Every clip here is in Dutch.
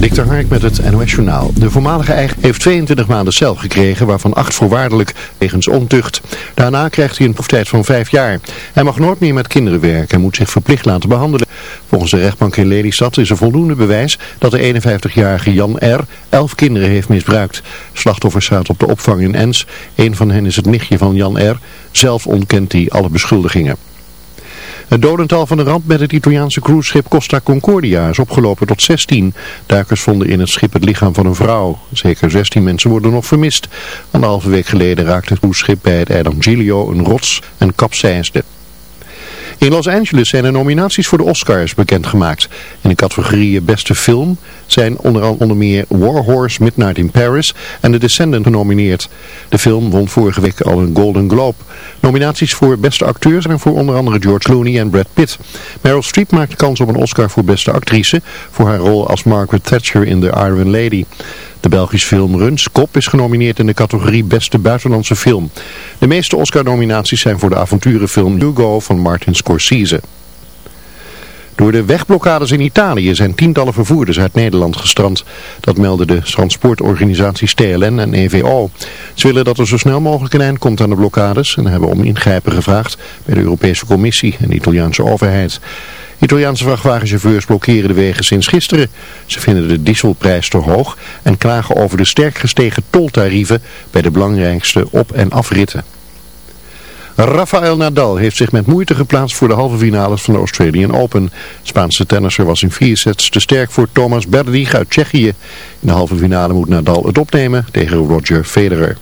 Dikter Hark met het NOS Journaal. De voormalige eigen heeft 22 maanden cel gekregen, waarvan 8 voorwaardelijk wegens ontucht. Daarna krijgt hij een proeftijd van 5 jaar. Hij mag nooit meer met kinderen werken en moet zich verplicht laten behandelen. Volgens de rechtbank in Lelystad is er voldoende bewijs dat de 51-jarige Jan R. 11 kinderen heeft misbruikt. Slachtoffer staat op de opvang in Ens. Een van hen is het nichtje van Jan R. Zelf ontkent hij alle beschuldigingen. Het dodental van de ramp met het Italiaanse cruiseschip Costa Concordia is opgelopen tot 16. Duikers vonden in het schip het lichaam van een vrouw. Zeker 16 mensen worden nog vermist. Anderhalve week geleden raakte het cruiseschip bij het eiland Giglio een rots en kapseisde. In Los Angeles zijn er nominaties voor de Oscars bekendgemaakt. In de categorieën beste film zijn onder, onder meer War Horse, Midnight in Paris en The Descendant genomineerd. De film won vorige week al een Golden Globe. Nominaties voor beste acteur zijn voor onder andere George Clooney en Brad Pitt. Meryl Streep maakt kans op een Oscar voor beste actrice voor haar rol als Margaret Thatcher in The Iron Lady. De Belgische film Runs Kop is genomineerd in de categorie Beste Buitenlandse Film. De meeste Oscar-nominaties zijn voor de avonturenfilm Hugo van Martin Scorsese. Door de wegblokkades in Italië zijn tientallen vervoerders uit Nederland gestrand. Dat melden de transportorganisaties TLN en EVO. Ze willen dat er zo snel mogelijk een eind komt aan de blokkades en hebben om ingrijpen gevraagd bij de Europese Commissie en de Italiaanse overheid. Italiaanse vrachtwagenchauffeurs blokkeren de wegen sinds gisteren. Ze vinden de dieselprijs te hoog en klagen over de sterk gestegen toltarieven bij de belangrijkste op- en afritten. Rafael Nadal heeft zich met moeite geplaatst voor de halve finales van de Australian Open. Spaanse tennisser was in vier sets te sterk voor Thomas Berdych uit Tsjechië. In de halve finale moet Nadal het opnemen tegen Roger Federer.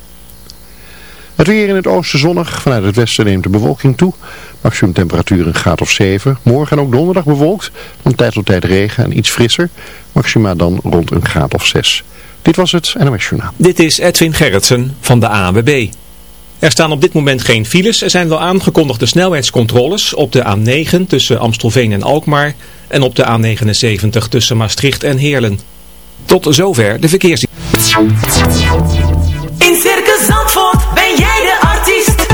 Het weer in het oosten zonnig. Vanuit het westen neemt de bewolking toe. Maximum temperatuur een graad of 7. Morgen en ook donderdag bewolkt. Van tijd tot tijd regen en iets frisser. Maxima dan rond een graad of 6. Dit was het NOS Journaal. Dit is Edwin Gerritsen van de ANWB. Er staan op dit moment geen files. Er zijn wel aangekondigde snelheidscontroles op de A9 tussen Amstelveen en Alkmaar. En op de A79 tussen Maastricht en Heerlen. Tot zover de verkeers. In Circus Zandvoort ben jij de artiest.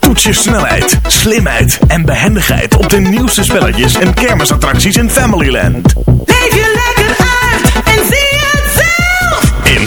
Toets je snelheid, slimheid en behendigheid op de nieuwste spelletjes en kermisattracties in Familyland. Leef je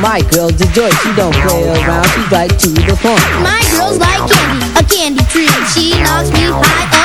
My girl's a joy, she don't play around, she's like to the point. My girl's like candy, a candy treat. She knocks me high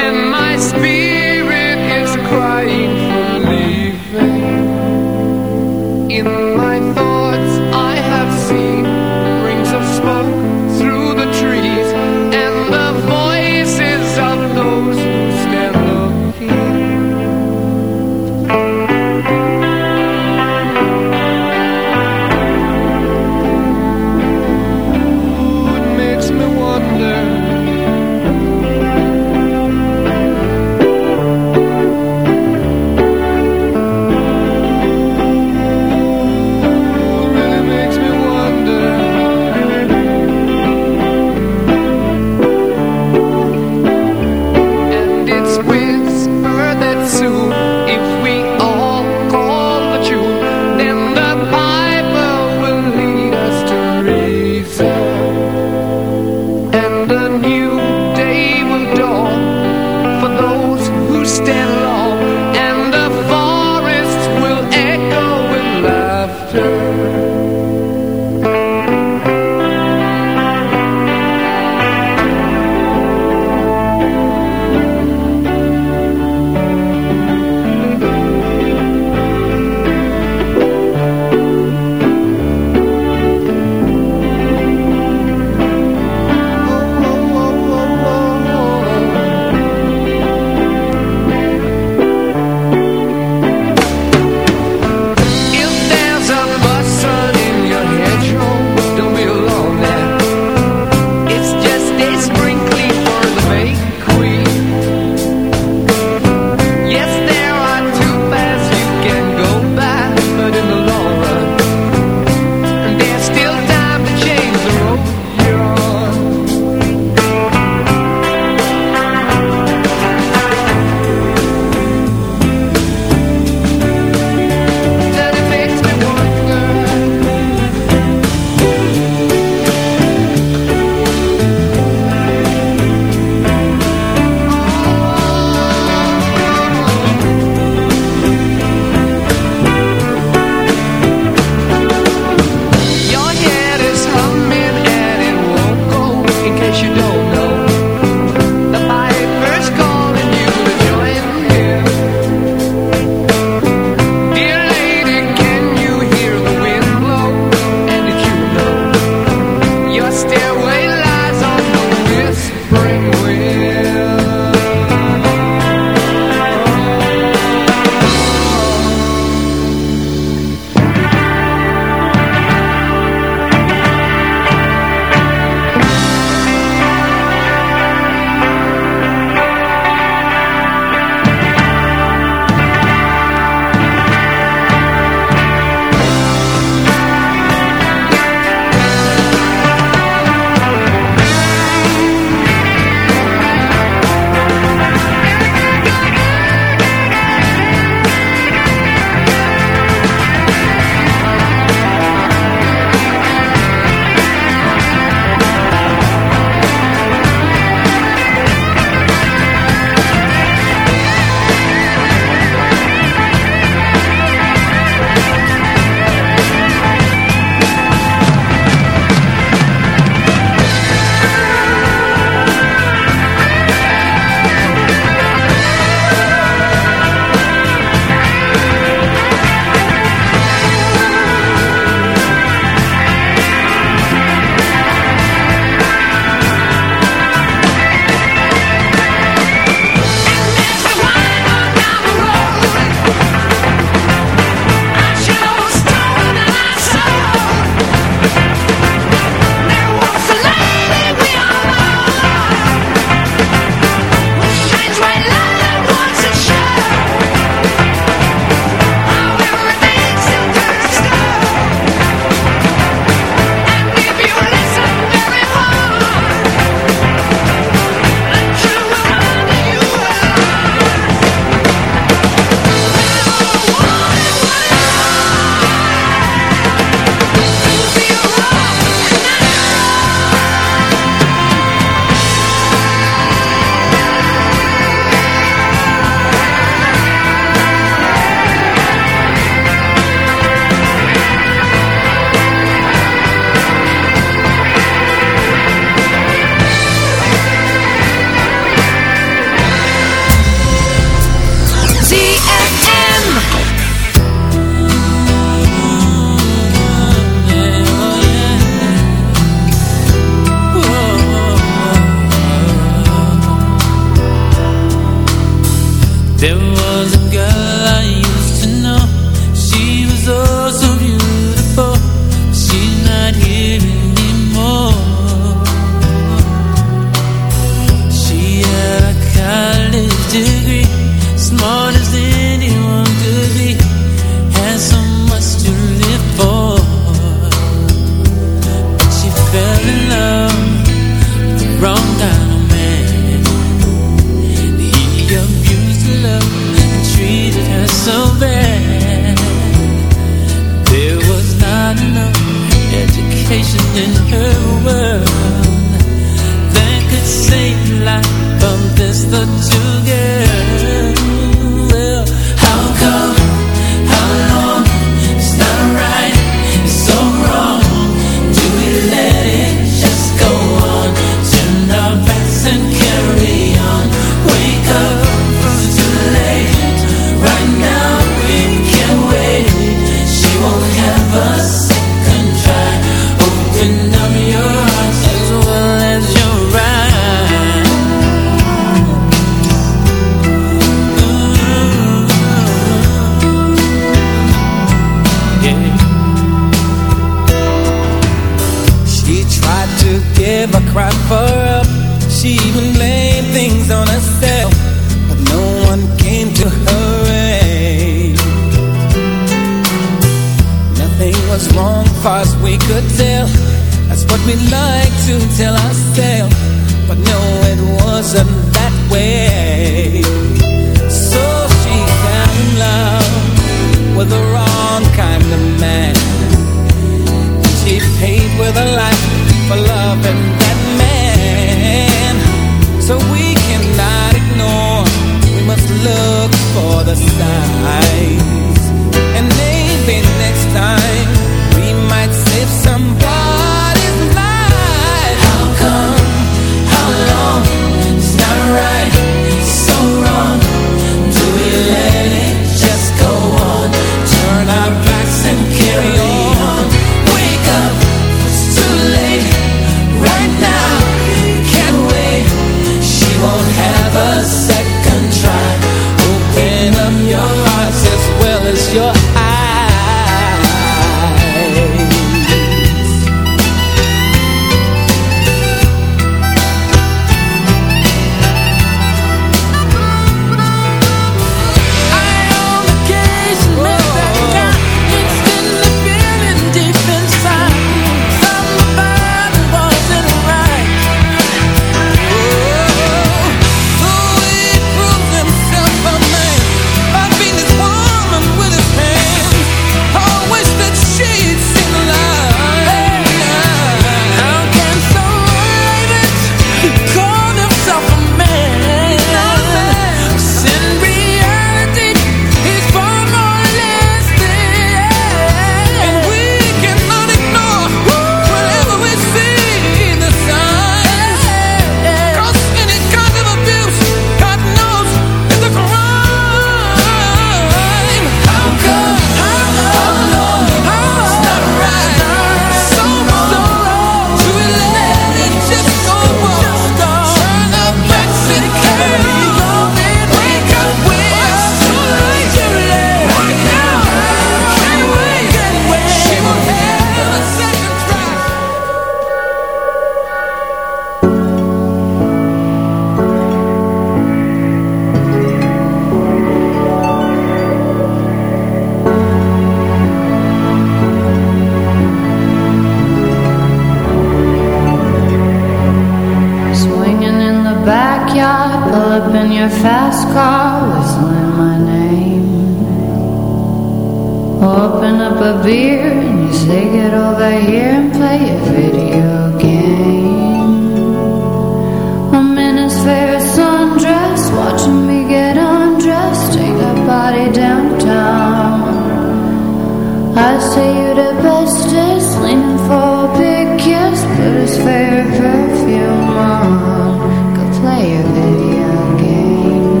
I say you're the bestest, leaning for a big kiss, put his favorite perfume on, to play a video game.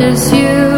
It's you.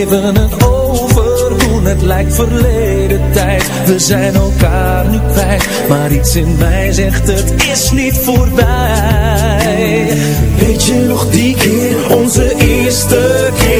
Leven het overdoen, het lijkt verleden tijd. We zijn elkaar nu kwijt, maar iets in mij zegt het is niet voorbij. Weet je nog die keer, onze eerste keer?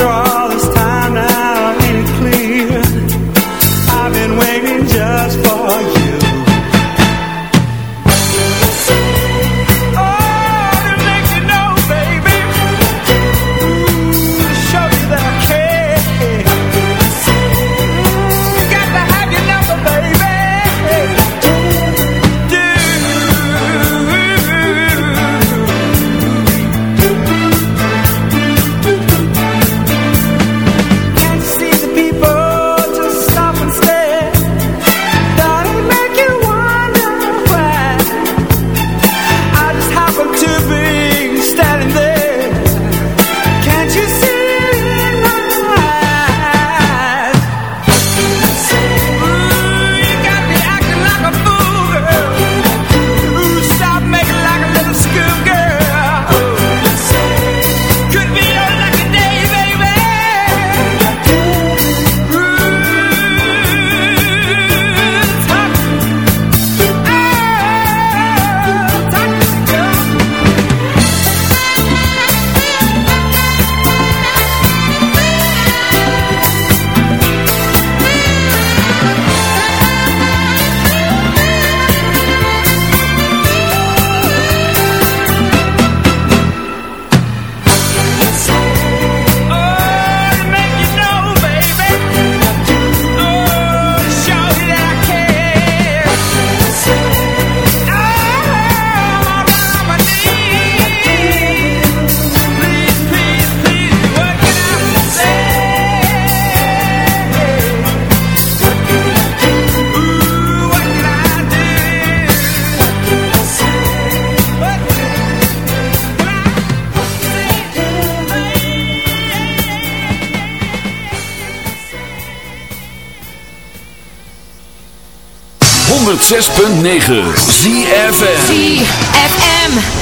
thrive. 106.9 ZFM ZFM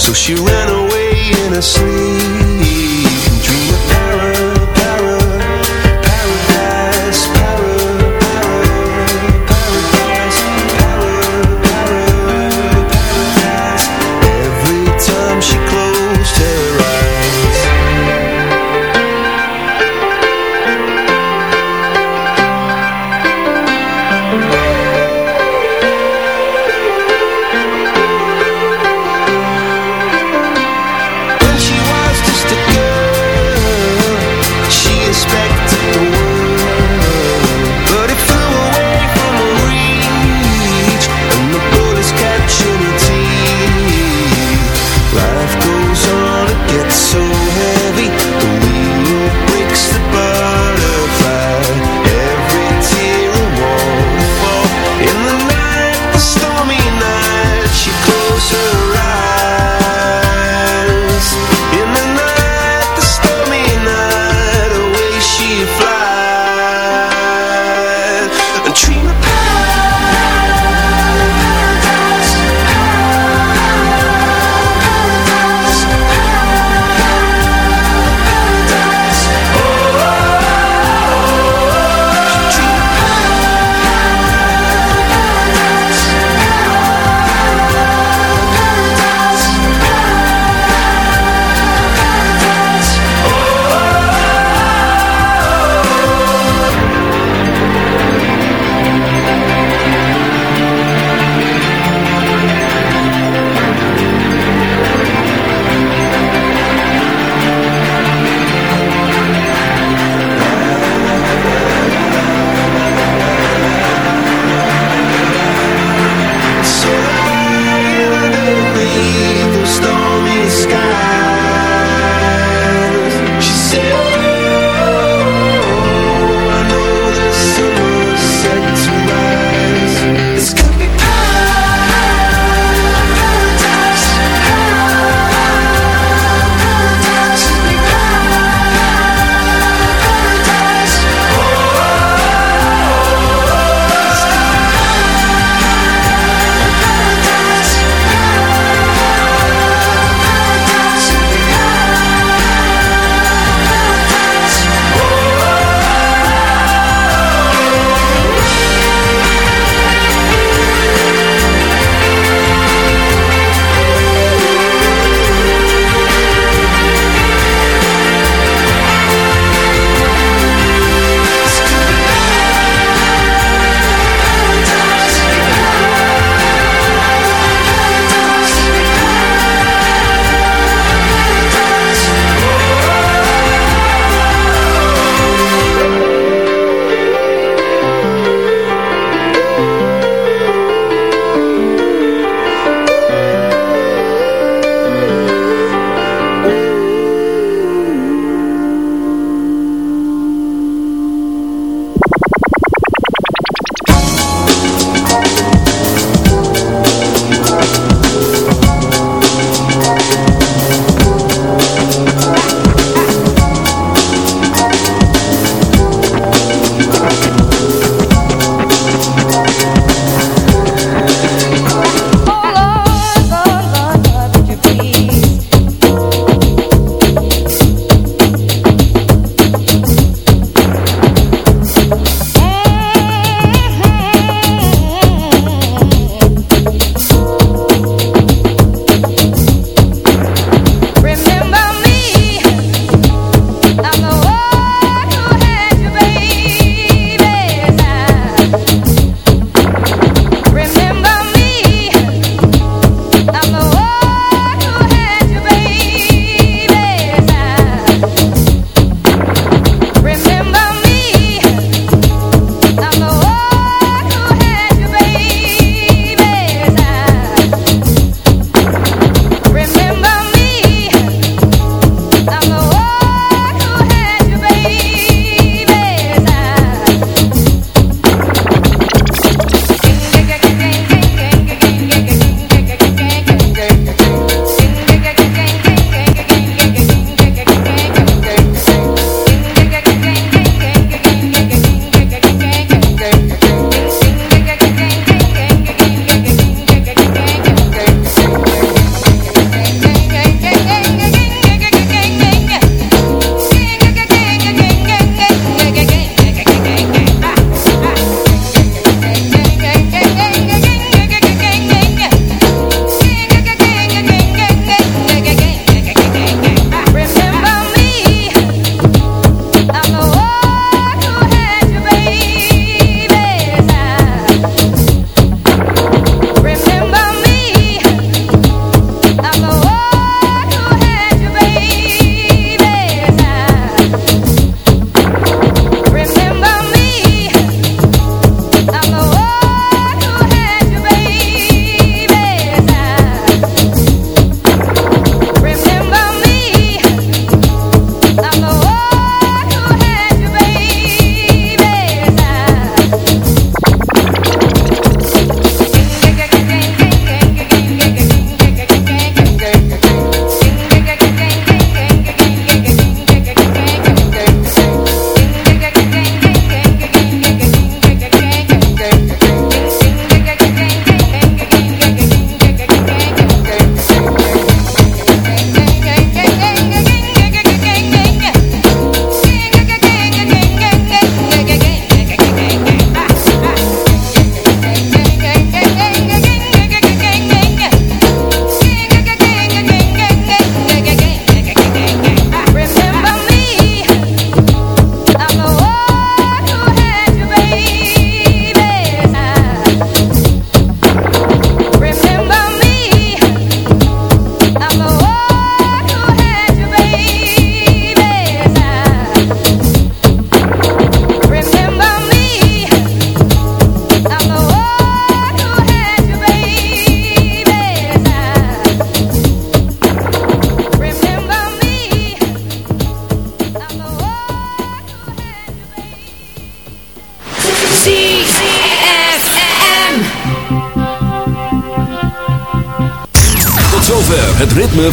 So she ran away in her sleep.